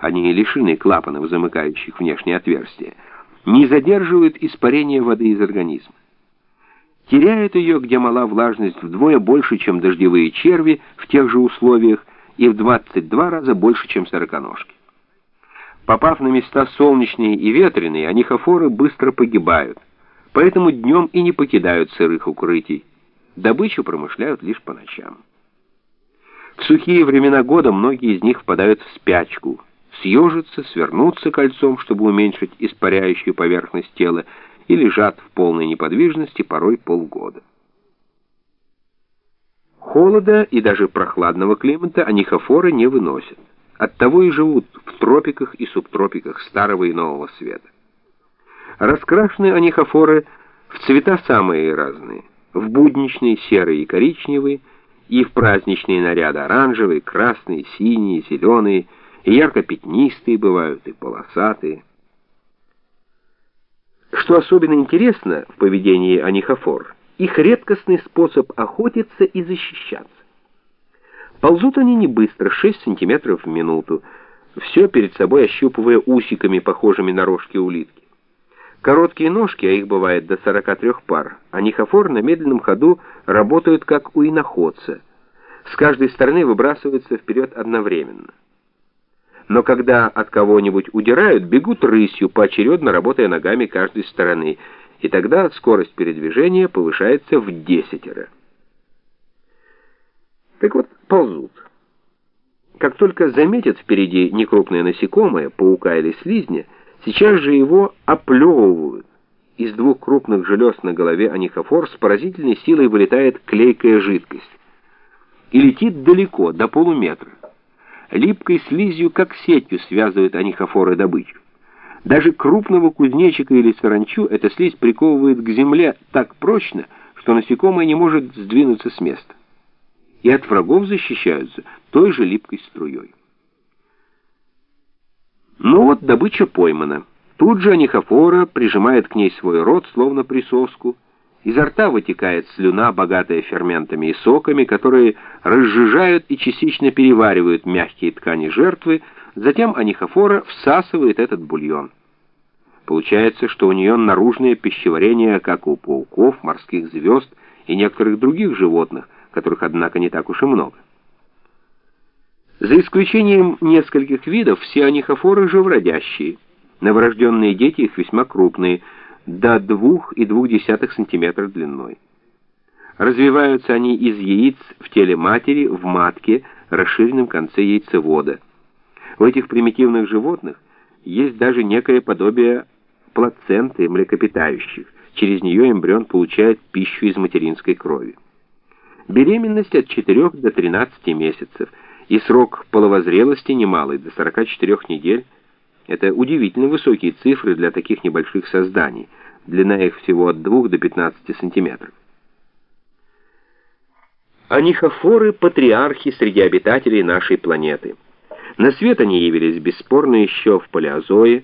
они лишены клапанов, замыкающих внешние отверстия, не задерживают испарение воды из организма. Теряют ее, где мала влажность, вдвое больше, чем дождевые черви в тех же условиях, и в 22 раза больше, чем сороконожки. Попав на места солнечные и ветреные, анихофоры быстро погибают, поэтому днем и не покидают сырых укрытий. Добычу промышляют лишь по ночам. В сухие времена года многие из них впадают в спячку, съежатся, свернутся кольцом, чтобы уменьшить испаряющую поверхность тела, и лежат в полной неподвижности порой полгода. Холода и даже прохладного климата анихофоры не выносят. Оттого и живут в тропиках и субтропиках старого и нового света. Раскрашены анихофоры в цвета самые разные. В будничные серые и коричневые, и в праздничные наряды оранжевые, красные, синие, зеленые, и ярко-пятнистые бывают, и полосатые. Что особенно интересно в поведении анихофор, их редкостный способ охотиться и защищаться. Ползут они не быстро, 6 сантиметров в минуту, все перед собой ощупывая усиками, похожими на рожки улитки. Короткие ножки, а их бывает до 43 пар, а нихофор на медленном ходу работают как у иноходца. С каждой стороны выбрасываются вперед одновременно. Но когда от кого-нибудь удирают, бегут рысью, поочередно работая ногами каждой стороны, и тогда скорость передвижения повышается в десятеро. Так вот, ползут. Как только заметят впереди некрупное насекомое, паука или слизня, Сейчас же его оплевывают. Из двух крупных желез на голове анихофор с поразительной силой вылетает клейкая жидкость. И летит далеко, до полуметра. Липкой слизью, как сетью, связывают анихофоры добычу. Даже крупного кузнечика или саранчу эта слизь приковывает к земле так прочно, что насекомое не может сдвинуться с места. И от врагов защищаются той же липкой струей. Ну вот добыча поймана. Тут же анихофора прижимает к ней свой рот, словно присоску. Изо рта вытекает слюна, богатая ферментами и соками, которые разжижают и частично переваривают мягкие ткани жертвы, затем анихофора всасывает этот бульон. Получается, что у нее наружное пищеварение, как у пауков, морских звезд и некоторых других животных, которых, однако, не так уж и много. За исключением нескольких видов, все анихофоры живородящие. Новорожденные дети их весьма крупные, до 2,2 см длиной. Развиваются они из яиц в теле матери, в матке, расширенном конце яйцевода. У этих примитивных животных есть даже некое подобие плаценты млекопитающих. Через нее эмбрион получает пищу из материнской крови. Беременность от 4 до 13 месяцев – и срок половозрелости немалый, до 44 недель. Это удивительно высокие цифры для таких небольших созданий. Длина их всего от 2 до 15 сантиметров. Анихофоры – патриархи среди обитателей нашей планеты. На свет они явились бесспорно еще в палеозое.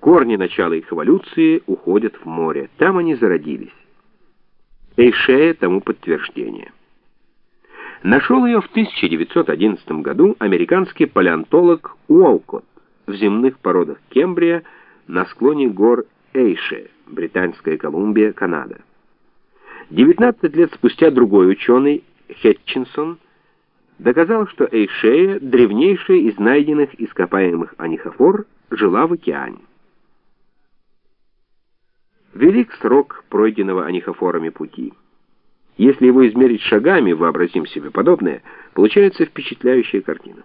Корни начала их эволюции уходят в море. Там они зародились. Эйшея тому подтверждение. Нашел ее в 1911 году американский палеонтолог Уолкотт в земных породах Кембрия на склоне гор Эйше, Британская Колумбия, Канада. 19 лет спустя другой ученый, Хетчинсон, доказал, что Эйшея, древнейшая из найденных ископаемых анихофор, жила в океане. Велик срок пройденного анихофорами пути. Если его измерить шагами, вообразим себе подобное, получается впечатляющая картина.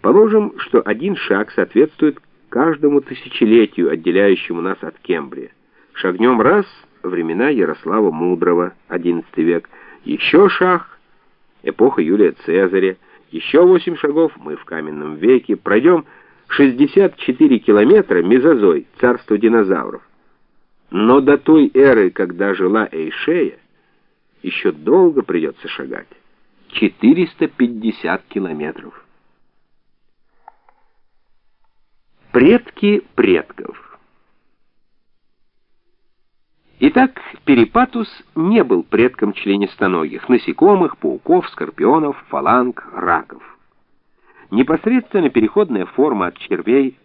Положим, что один шаг соответствует каждому тысячелетию, отделяющему нас от Кембрия. Шагнем раз — времена Ярослава Мудрого, XI век, еще шаг — эпоха Юлия Цезаря, еще восемь шагов — мы в каменном веке, пройдем 64 километра — мезозой, царство динозавров. Но до той эры, когда жила Эйшея, еще долго придется шагать. 450 километров. Предки предков. Итак, Перипатус не был предком членистоногих, насекомых, пауков, скорпионов, фаланг, раков. непосредственно переходная форма от червей